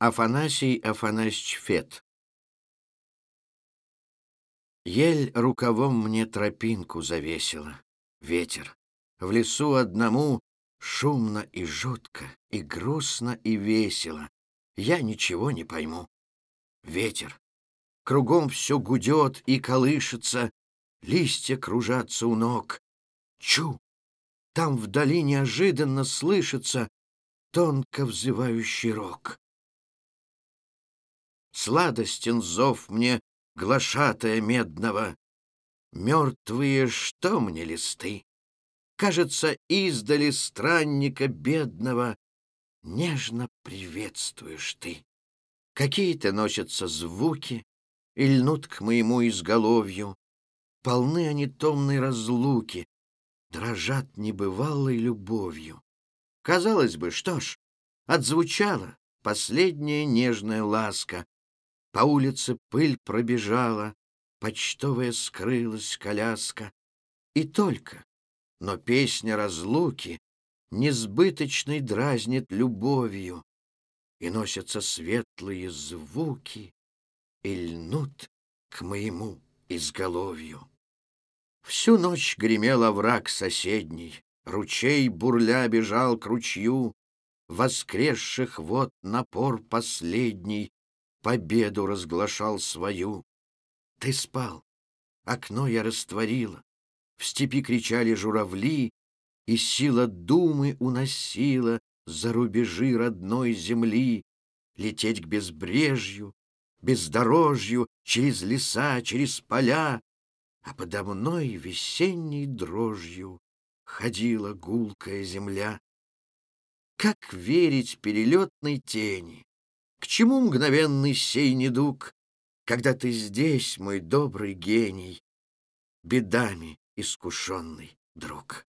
Афанасий Афанасьевич Фет Ель рукавом мне тропинку завесила, ветер. В лесу одному шумно и жутко, и грустно, и весело. Я ничего не пойму. Ветер. Кругом все гудет и колышется, листья кружатся у ног. Чу! Там вдали неожиданно слышится тонко взывающий рог. Сладостен зов мне глашатая медного. Мертвые что мне листы? Кажется, издали странника бедного Нежно приветствуешь ты. Какие-то носятся звуки И льнут к моему изголовью. Полны они томной разлуки, Дрожат небывалой любовью. Казалось бы, что ж, отзвучала Последняя нежная ласка, по улице пыль пробежала, почтовая скрылась коляска. И только, но песня разлуки несбыточной дразнит любовью, и носятся светлые звуки и льнут к моему изголовью. Всю ночь гремел овраг соседний, ручей бурля бежал к ручью, воскресших вот напор последний победу разглашал свою. Ты спал, окно я растворила, в степи кричали журавли, и сила думы уносила за рубежи родной земли, лететь к безбрежью, бездорожью, через леса, через поля, а подо мной весенней дрожью ходила гулкая земля. Как верить перелетной тени, к чему мгновенный сей недуг, Когда ты здесь, мой добрый гений, Бедами искушенный друг?